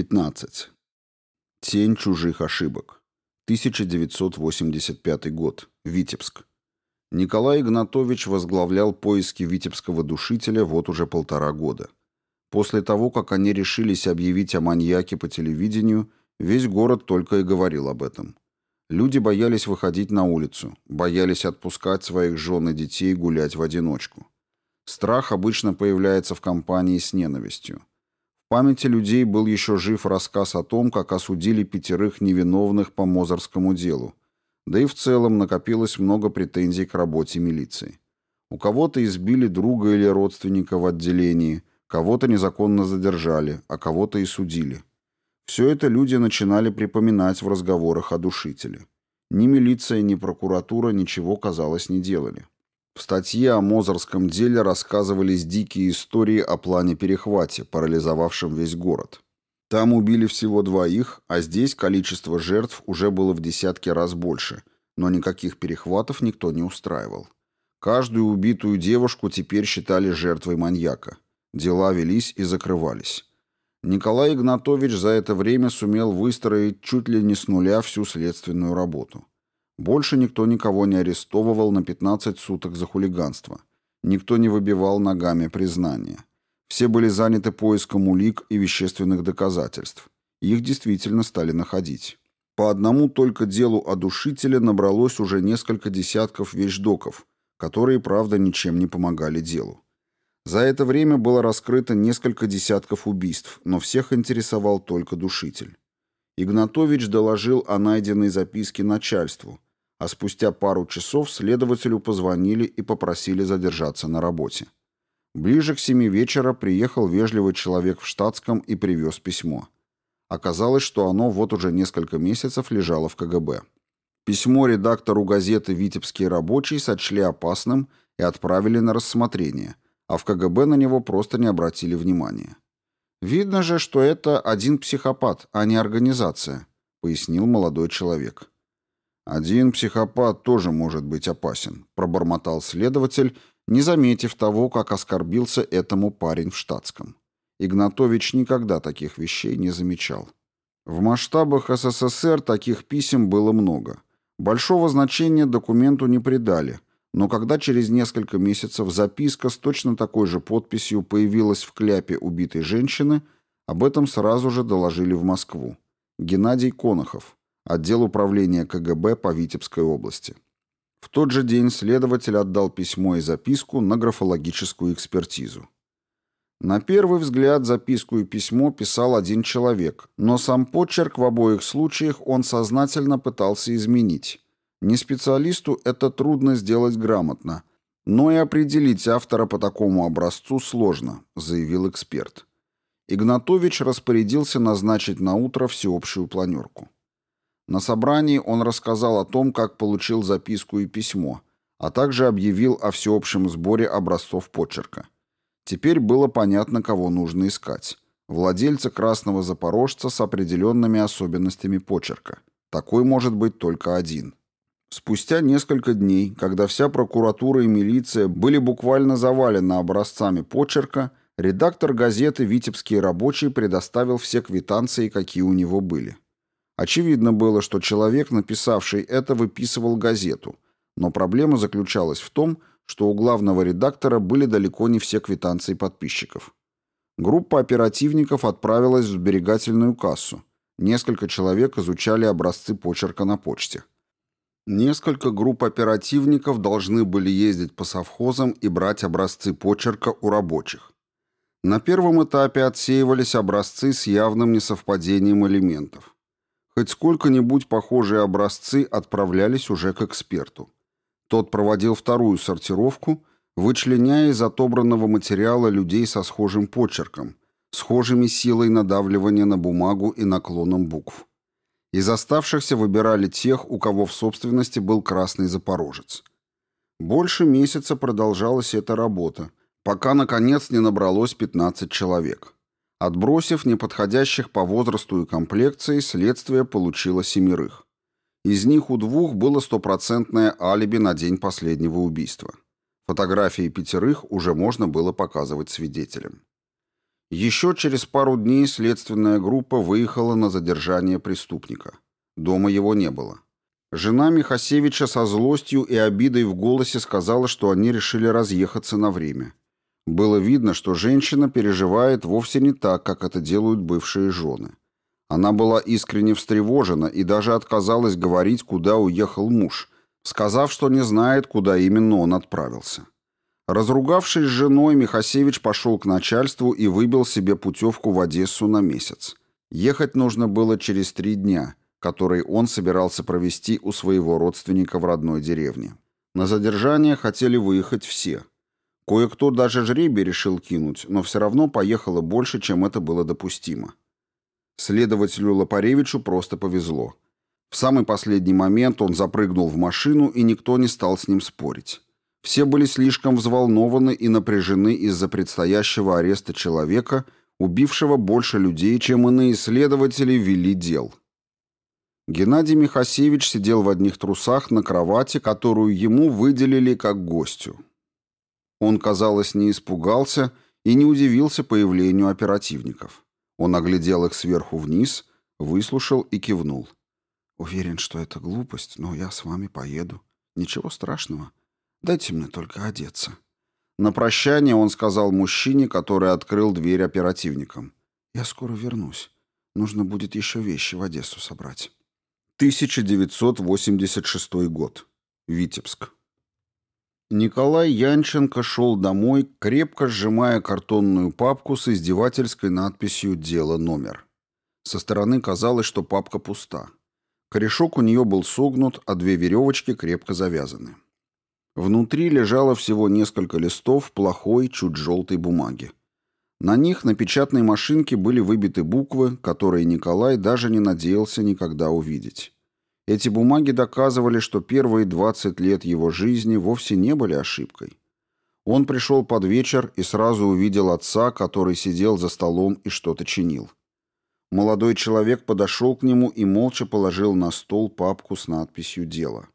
15. Тень чужих ошибок. 1985 год. Витебск. Николай Игнатович возглавлял поиски витебского душителя вот уже полтора года. После того, как они решились объявить о маньяке по телевидению, весь город только и говорил об этом. Люди боялись выходить на улицу, боялись отпускать своих жен и детей гулять в одиночку. Страх обычно появляется в компании с ненавистью. Памяти людей был еще жив рассказ о том, как осудили пятерых невиновных по Мозорскому делу. Да и в целом накопилось много претензий к работе милиции. У кого-то избили друга или родственника в отделении, кого-то незаконно задержали, а кого-то и судили. Все это люди начинали припоминать в разговорах о душителе. Ни милиция, ни прокуратура ничего, казалось, не делали. В статье о Мозорском деле рассказывались дикие истории о плане-перехвате, парализовавшем весь город. Там убили всего двоих, а здесь количество жертв уже было в десятки раз больше, но никаких перехватов никто не устраивал. Каждую убитую девушку теперь считали жертвой маньяка. Дела велись и закрывались. Николай Игнатович за это время сумел выстроить чуть ли не с нуля всю следственную работу. Больше никто никого не арестовывал на 15 суток за хулиганство. Никто не выбивал ногами признания. Все были заняты поиском улик и вещественных доказательств. Их действительно стали находить. По одному только делу о душителе набралось уже несколько десятков вещдоков, которые, правда, ничем не помогали делу. За это время было раскрыто несколько десятков убийств, но всех интересовал только душитель. Игнатович доложил о найденной записке начальству – а спустя пару часов следователю позвонили и попросили задержаться на работе. Ближе к семи вечера приехал вежливый человек в штатском и привез письмо. Оказалось, что оно вот уже несколько месяцев лежало в КГБ. Письмо редактору газеты «Витебский рабочий» сочли опасным и отправили на рассмотрение, а в КГБ на него просто не обратили внимания. «Видно же, что это один психопат, а не организация», — пояснил молодой человек. «Один психопат тоже может быть опасен», — пробормотал следователь, не заметив того, как оскорбился этому парень в штатском. Игнатович никогда таких вещей не замечал. В масштабах СССР таких писем было много. Большого значения документу не придали, но когда через несколько месяцев записка с точно такой же подписью появилась в кляпе убитой женщины, об этом сразу же доложили в Москву. Геннадий Конохов, отдел управления КГБ по Витебской области. В тот же день следователь отдал письмо и записку на графологическую экспертизу. На первый взгляд записку и письмо писал один человек, но сам почерк в обоих случаях он сознательно пытался изменить. Не специалисту это трудно сделать грамотно, но и определить автора по такому образцу сложно, заявил эксперт. Игнатович распорядился назначить на утро всеобщую планерку. На собрании он рассказал о том, как получил записку и письмо, а также объявил о всеобщем сборе образцов почерка. Теперь было понятно, кого нужно искать. Владельца красного запорожца с определенными особенностями почерка. Такой может быть только один. Спустя несколько дней, когда вся прокуратура и милиция были буквально завалены образцами почерка, редактор газеты «Витебские рабочие» предоставил все квитанции, какие у него были. Очевидно было, что человек, написавший это, выписывал газету, но проблема заключалась в том, что у главного редактора были далеко не все квитанции подписчиков. Группа оперативников отправилась в сберегательную кассу. Несколько человек изучали образцы почерка на почте. Несколько групп оперативников должны были ездить по совхозам и брать образцы почерка у рабочих. На первом этапе отсеивались образцы с явным несовпадением элементов. Хоть сколько-нибудь похожие образцы отправлялись уже к эксперту. Тот проводил вторую сортировку, вычленяя из отобранного материала людей со схожим почерком, схожими силой надавливания на бумагу и наклоном букв. Из оставшихся выбирали тех, у кого в собственности был красный запорожец. Больше месяца продолжалась эта работа, пока, наконец, не набралось 15 человек. Отбросив неподходящих по возрасту и комплекции, следствие получило семерых. Из них у двух было стопроцентное алиби на день последнего убийства. Фотографии пятерых уже можно было показывать свидетелям. Еще через пару дней следственная группа выехала на задержание преступника. Дома его не было. Жена Михасевича со злостью и обидой в голосе сказала, что они решили разъехаться на время. Было видно, что женщина переживает вовсе не так, как это делают бывшие жены. Она была искренне встревожена и даже отказалась говорить, куда уехал муж, сказав, что не знает, куда именно он отправился. Разругавшись с женой, Михасевич пошел к начальству и выбил себе путевку в Одессу на месяц. Ехать нужно было через три дня – который он собирался провести у своего родственника в родной деревне. На задержание хотели выехать все. Кое-кто даже жребий решил кинуть, но все равно поехало больше, чем это было допустимо. Следователю Лопаревичу просто повезло. В самый последний момент он запрыгнул в машину, и никто не стал с ним спорить. Все были слишком взволнованы и напряжены из-за предстоящего ареста человека, убившего больше людей, чем иные следователи вели дел. Геннадий Михасевич сидел в одних трусах на кровати, которую ему выделили как гостю. Он, казалось, не испугался и не удивился появлению оперативников. Он оглядел их сверху вниз, выслушал и кивнул. «Уверен, что это глупость, но я с вами поеду. Ничего страшного. Дайте мне только одеться». На прощание он сказал мужчине, который открыл дверь оперативникам. «Я скоро вернусь. Нужно будет еще вещи в Одессу собрать». 1986 год. Витебск. Николай Янченко шел домой, крепко сжимая картонную папку с издевательской надписью «Дело номер». Со стороны казалось, что папка пуста. Корешок у нее был согнут, а две веревочки крепко завязаны. Внутри лежало всего несколько листов плохой, чуть желтой бумаги. На них на печатной машинке были выбиты буквы, которые Николай даже не надеялся никогда увидеть. Эти бумаги доказывали, что первые 20 лет его жизни вовсе не были ошибкой. Он пришел под вечер и сразу увидел отца, который сидел за столом и что-то чинил. Молодой человек подошел к нему и молча положил на стол папку с надписью «Дело».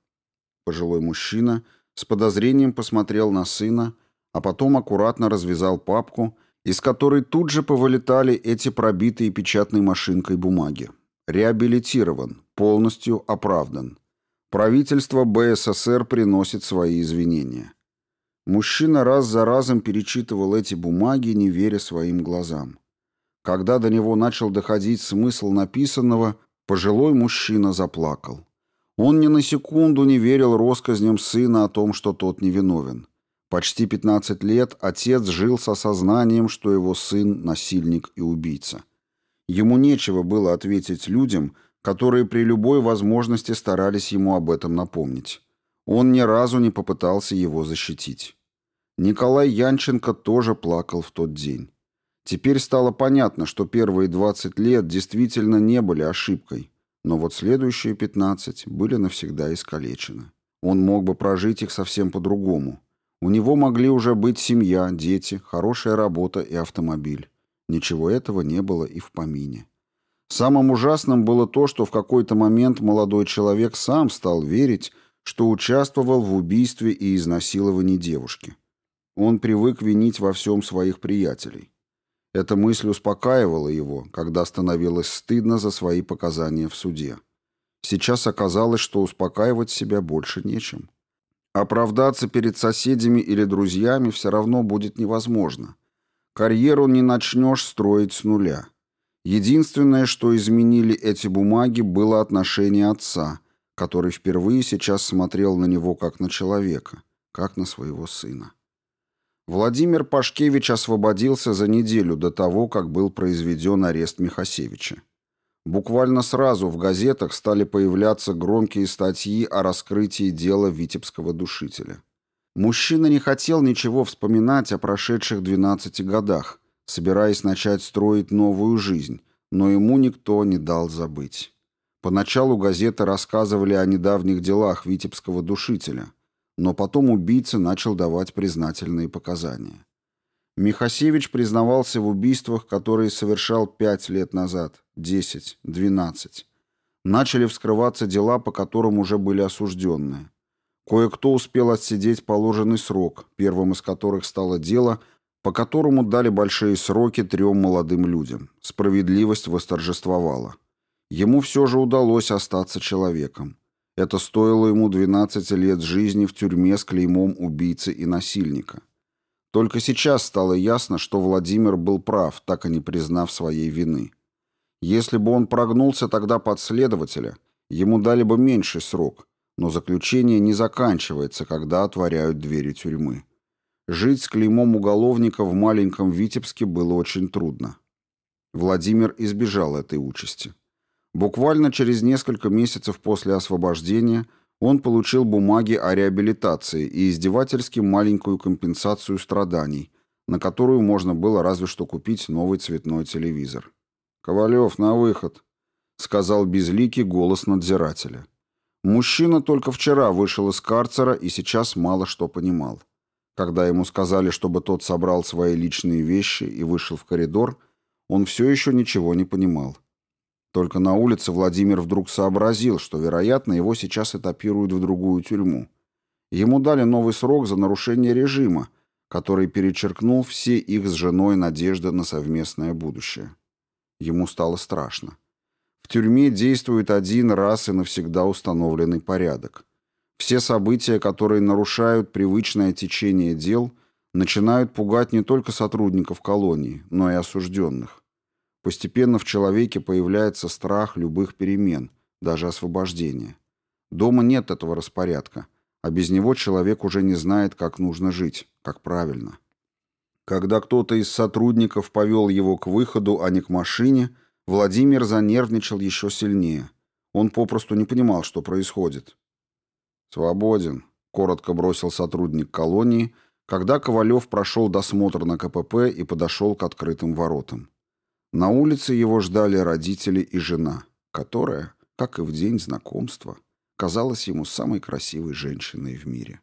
Пожилой мужчина с подозрением посмотрел на сына, а потом аккуратно развязал папку из которой тут же повылетали эти пробитые печатной машинкой бумаги. Реабилитирован, полностью оправдан. Правительство БССР приносит свои извинения. Мужчина раз за разом перечитывал эти бумаги, не веря своим глазам. Когда до него начал доходить смысл написанного, пожилой мужчина заплакал. Он ни на секунду не верил россказням сына о том, что тот невиновен. Почти 15 лет отец жил с осознанием, что его сын – насильник и убийца. Ему нечего было ответить людям, которые при любой возможности старались ему об этом напомнить. Он ни разу не попытался его защитить. Николай Янченко тоже плакал в тот день. Теперь стало понятно, что первые 20 лет действительно не были ошибкой, но вот следующие 15 были навсегда искалечены. Он мог бы прожить их совсем по-другому – у него могли уже быть семья, дети, хорошая работа и автомобиль. Ничего этого не было и в помине. Самым ужасным было то, что в какой-то момент молодой человек сам стал верить, что участвовал в убийстве и изнасиловании девушки. Он привык винить во всем своих приятелей. Эта мысль успокаивала его, когда становилось стыдно за свои показания в суде. Сейчас оказалось, что успокаивать себя больше нечем. Оправдаться перед соседями или друзьями все равно будет невозможно. Карьеру не начнешь строить с нуля. Единственное, что изменили эти бумаги, было отношение отца, который впервые сейчас смотрел на него как на человека, как на своего сына. Владимир Пашкевич освободился за неделю до того, как был произведен арест Михасевича. Буквально сразу в газетах стали появляться громкие статьи о раскрытии дела витебского душителя. Мужчина не хотел ничего вспоминать о прошедших 12 годах, собираясь начать строить новую жизнь, но ему никто не дал забыть. Поначалу газеты рассказывали о недавних делах витебского душителя, но потом убийца начал давать признательные показания. Михасевич признавался в убийствах, которые совершал пять лет назад, десять, двенадцать. Начали вскрываться дела, по которым уже были осужденные. Кое-кто успел отсидеть положенный срок, первым из которых стало дело, по которому дали большие сроки трем молодым людям. Справедливость восторжествовала. Ему все же удалось остаться человеком. Это стоило ему 12 лет жизни в тюрьме с клеймом убийцы и насильника. Только сейчас стало ясно, что Владимир был прав, так и не признав своей вины. Если бы он прогнулся тогда под следователя, ему дали бы меньший срок, но заключение не заканчивается, когда отворяют двери тюрьмы. Жить с клеймом уголовника в маленьком Витебске было очень трудно. Владимир избежал этой участи. Буквально через несколько месяцев после освобождения он получил бумаги о реабилитации и издевательски маленькую компенсацию страданий, на которую можно было разве что купить новый цветной телевизор. «Ковалев, на выход», — сказал безликий голос надзирателя. Мужчина только вчера вышел из карцера и сейчас мало что понимал. Когда ему сказали, чтобы тот собрал свои личные вещи и вышел в коридор, он все еще ничего не понимал. Только на улице Владимир вдруг сообразил, что, вероятно, его сейчас этапируют в другую тюрьму. Ему дали новый срок за нарушение режима, который перечеркнул все их с женой надежды на совместное будущее. Ему стало страшно. В тюрьме действует один раз и навсегда установленный порядок. Все события, которые нарушают привычное течение дел, начинают пугать не только сотрудников колонии, но и осужденных. Постепенно в человеке появляется страх любых перемен, даже освобождения. Дома нет этого распорядка, а без него человек уже не знает, как нужно жить, как правильно. Когда кто-то из сотрудников повел его к выходу, а не к машине, Владимир занервничал еще сильнее. Он попросту не понимал, что происходит. «Свободен», — коротко бросил сотрудник колонии, когда Ковалев прошел досмотр на КПП и подошел к открытым воротам. На улице его ждали родители и жена, которая, как и в день знакомства, казалась ему самой красивой женщиной в мире.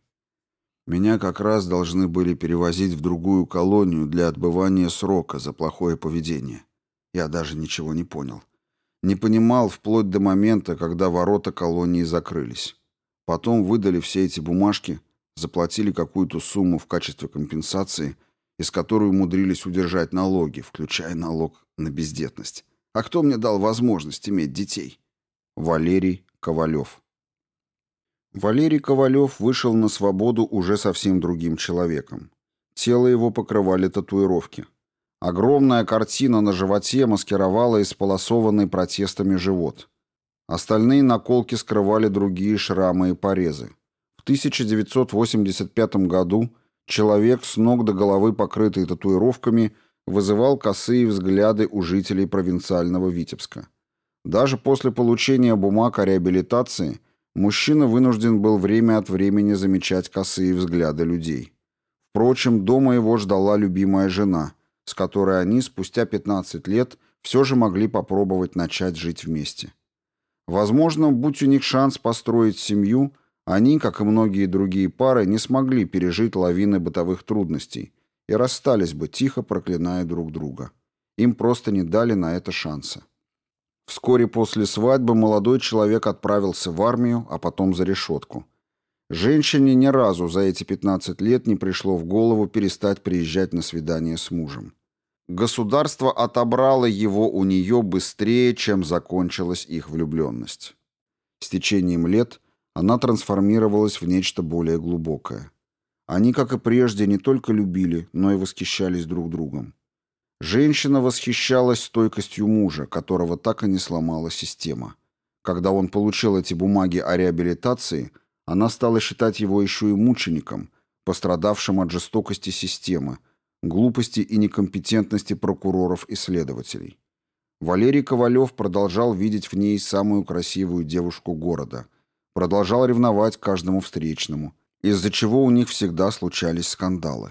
Меня как раз должны были перевозить в другую колонию для отбывания срока за плохое поведение. Я даже ничего не понял. Не понимал вплоть до момента, когда ворота колонии закрылись. Потом выдали все эти бумажки, заплатили какую-то сумму в качестве компенсации, из которой умудрились удержать налоги, включая налог на бездетность. А кто мне дал возможность иметь детей? Валерий Ковалев. Валерий Ковалев вышел на свободу уже совсем другим человеком. Тело его покрывали татуировки. Огромная картина на животе маскировала исполосованный протестами живот. Остальные наколки скрывали другие шрамы и порезы. В 1985 году человек с ног до головы покрытый татуировками вызывал косые взгляды у жителей провинциального Витебска. Даже после получения бумаг о реабилитации мужчина вынужден был время от времени замечать косые взгляды людей. Впрочем, дома его ждала любимая жена, с которой они спустя 15 лет все же могли попробовать начать жить вместе. Возможно, будь у них шанс построить семью, они, как и многие другие пары, не смогли пережить лавины бытовых трудностей и расстались бы, тихо проклиная друг друга. Им просто не дали на это шанса. Вскоре после свадьбы молодой человек отправился в армию, а потом за решетку. Женщине ни разу за эти 15 лет не пришло в голову перестать приезжать на свидание с мужем. Государство отобрало его у нее быстрее, чем закончилась их влюбленность. С течением лет она трансформировалась в нечто более глубокое. Они, как и прежде, не только любили, но и восхищались друг другом. Женщина восхищалась стойкостью мужа, которого так и не сломала система. Когда он получил эти бумаги о реабилитации, она стала считать его еще и мучеником, пострадавшим от жестокости системы, глупости и некомпетентности прокуроров и следователей. Валерий Ковалев продолжал видеть в ней самую красивую девушку города, продолжал ревновать каждому встречному, из-за чего у них всегда случались скандалы.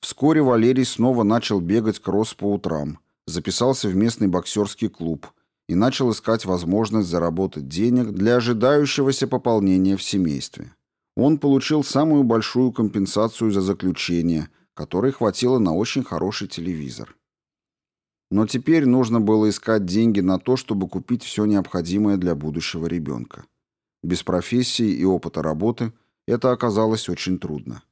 Вскоре Валерий снова начал бегать кросс по утрам, записался в местный боксерский клуб и начал искать возможность заработать денег для ожидающегося пополнения в семействе. Он получил самую большую компенсацию за заключение – которой хватило на очень хороший телевизор. Но теперь нужно было искать деньги на то, чтобы купить все необходимое для будущего ребенка. Без профессии и опыта работы это оказалось очень трудно.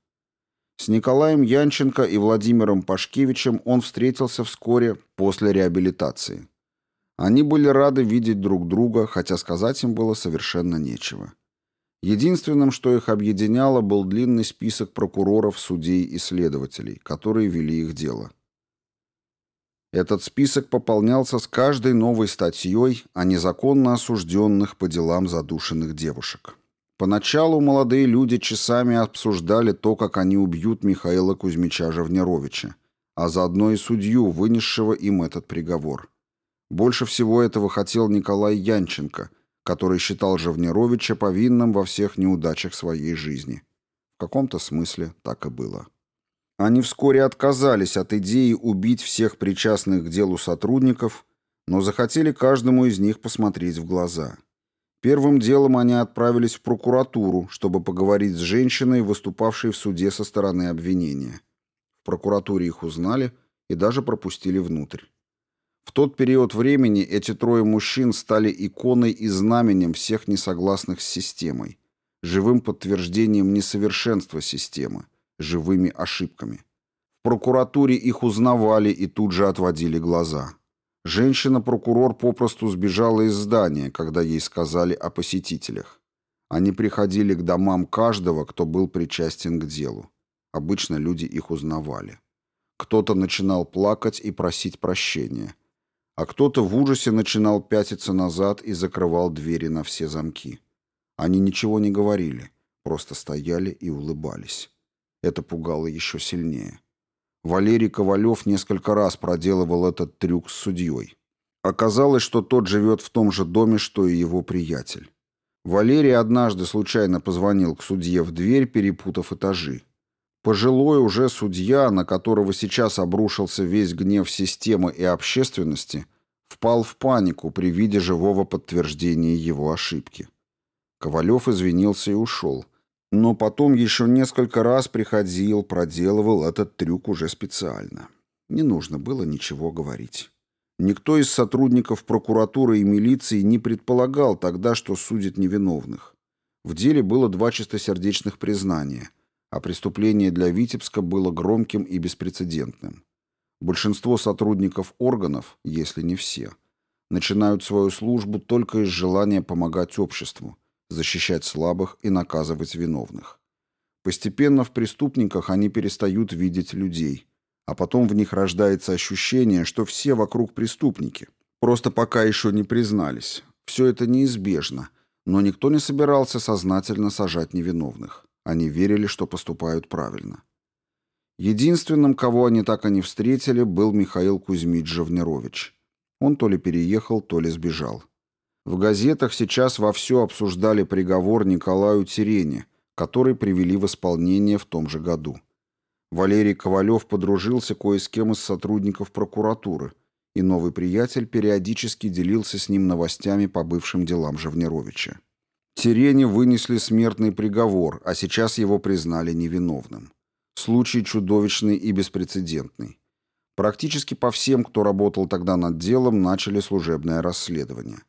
С Николаем Янченко и Владимиром Пашкевичем он встретился вскоре после реабилитации. Они были рады видеть друг друга, хотя сказать им было совершенно нечего. Единственным, что их объединяло, был длинный список прокуроров, судей и следователей, которые вели их дело. Этот список пополнялся с каждой новой статьей о незаконно осужденных по делам задушенных девушек. Поначалу молодые люди часами обсуждали то, как они убьют Михаила Кузьмича Живнеровича, а заодно и судью, вынесшего им этот приговор. Больше всего этого хотел Николай Янченко, который считал Живнеровича повинным во всех неудачах своей жизни. В каком-то смысле так и было. Они вскоре отказались от идеи убить всех причастных к делу сотрудников, но захотели каждому из них посмотреть в глаза. Первым делом они отправились в прокуратуру, чтобы поговорить с женщиной, выступавшей в суде со стороны обвинения. В прокуратуре их узнали и даже пропустили внутрь. В тот период времени эти трое мужчин стали иконой и знаменем всех несогласных с системой, живым подтверждением несовершенства системы, живыми ошибками. В прокуратуре их узнавали и тут же отводили глаза. Женщина-прокурор попросту сбежала из здания, когда ей сказали о посетителях. Они приходили к домам каждого, кто был причастен к делу. Обычно люди их узнавали. Кто-то начинал плакать и просить прощения. А кто-то в ужасе начинал пятиться назад и закрывал двери на все замки. Они ничего не говорили, просто стояли и улыбались. Это пугало еще сильнее. Валерий Ковалев несколько раз проделывал этот трюк с судьей. Оказалось, что тот живет в том же доме, что и его приятель. Валерий однажды случайно позвонил к судье в дверь, перепутав этажи. Пожилой уже судья, на которого сейчас обрушился весь гнев системы и общественности, впал в панику при виде живого подтверждения его ошибки. Ковалев извинился и ушел, но потом еще несколько раз приходил, проделывал этот трюк уже специально. Не нужно было ничего говорить. Никто из сотрудников прокуратуры и милиции не предполагал тогда, что судят невиновных. В деле было два чистосердечных признания, а преступление для Витебска было громким и беспрецедентным. Большинство сотрудников органов, если не все, начинают свою службу только из желания помогать обществу, защищать слабых и наказывать виновных. Постепенно в преступниках они перестают видеть людей, а потом в них рождается ощущение, что все вокруг преступники. Просто пока еще не признались. Все это неизбежно, но никто не собирался сознательно сажать невиновных. Они верили, что поступают правильно. Единственным, кого они так и не встретили, был Михаил Кузьмич Живнерович. Он то ли переехал, то ли сбежал. В газетах сейчас вовсю обсуждали приговор Николаю Терене, который привели в исполнение в том же году. Валерий Ковалев подружился кое с кем из сотрудников прокуратуры, и новый приятель периодически делился с ним новостями по бывшим делам Живнеровича. Терене вынесли смертный приговор, а сейчас его признали невиновным. Случай чудовищный и беспрецедентный. Практически по всем, кто работал тогда над делом, начали служебное расследование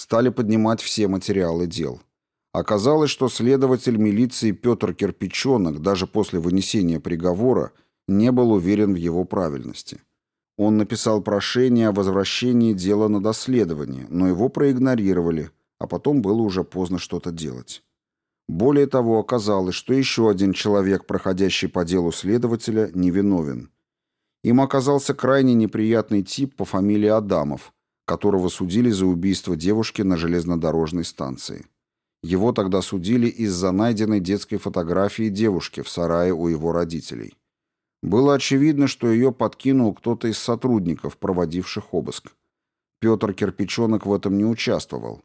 стали поднимать все материалы дел. Оказалось, что следователь милиции Петр Кирпичонок даже после вынесения приговора не был уверен в его правильности. Он написал прошение о возвращении дела на доследование, но его проигнорировали, а потом было уже поздно что-то делать. Более того, оказалось, что еще один человек, проходящий по делу следователя, невиновен. Им оказался крайне неприятный тип по фамилии Адамов – которого судили за убийство девушки на железнодорожной станции. Его тогда судили из-за найденной детской фотографии девушки в сарае у его родителей. Было очевидно, что ее подкинул кто-то из сотрудников, проводивших обыск. Петр Кирпичонок в этом не участвовал.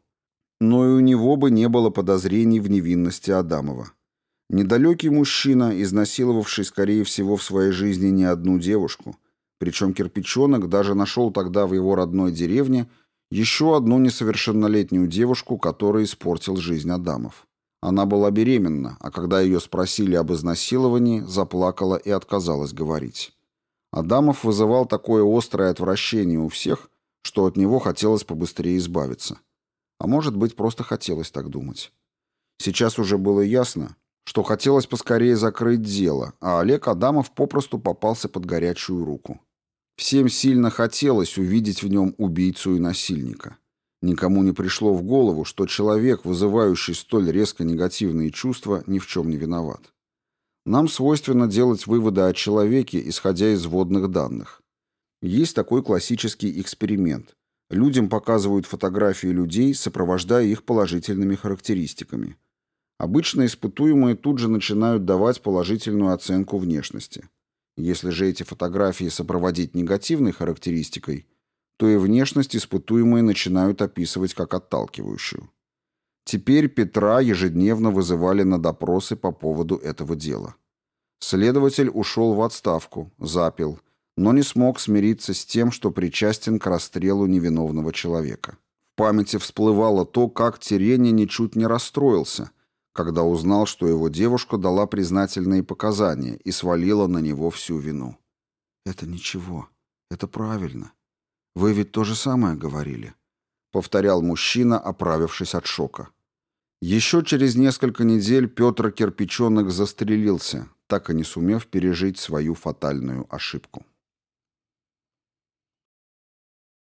Но и у него бы не было подозрений в невинности Адамова. Недалекий мужчина, изнасиловавший, скорее всего, в своей жизни не одну девушку – причем кирпичонок даже нашел тогда в его родной деревне еще одну несовершеннолетнюю девушку, которая испортил жизнь Адамов. Она была беременна, а когда ее спросили об изнасиловании, заплакала и отказалась говорить. Адамов вызывал такое острое отвращение у всех, что от него хотелось побыстрее избавиться. А может быть, просто хотелось так думать. Сейчас уже было ясно, что хотелось поскорее закрыть дело, а Олег Адамов попросту попался под горячую руку. Всем сильно хотелось увидеть в нем убийцу и насильника. Никому не пришло в голову, что человек, вызывающий столь резко негативные чувства, ни в чем не виноват. Нам свойственно делать выводы о человеке, исходя из вводных данных. Есть такой классический эксперимент. Людям показывают фотографии людей, сопровождая их положительными характеристиками. Обычно испытуемые тут же начинают давать положительную оценку внешности. Если же эти фотографии сопроводить негативной характеристикой, то и внешность испытуемые начинают описывать как отталкивающую. Теперь Петра ежедневно вызывали на допросы по поводу этого дела. Следователь ушел в отставку, запил, но не смог смириться с тем, что причастен к расстрелу невиновного человека. В памяти всплывало то, как Терения ничуть не расстроился, когда узнал, что его девушка дала признательные показания и свалила на него всю вину. «Это ничего. Это правильно. Вы ведь то же самое говорили», — повторял мужчина, оправившись от шока. Еще через несколько недель Петр Кирпичонок застрелился, так и не сумев пережить свою фатальную ошибку.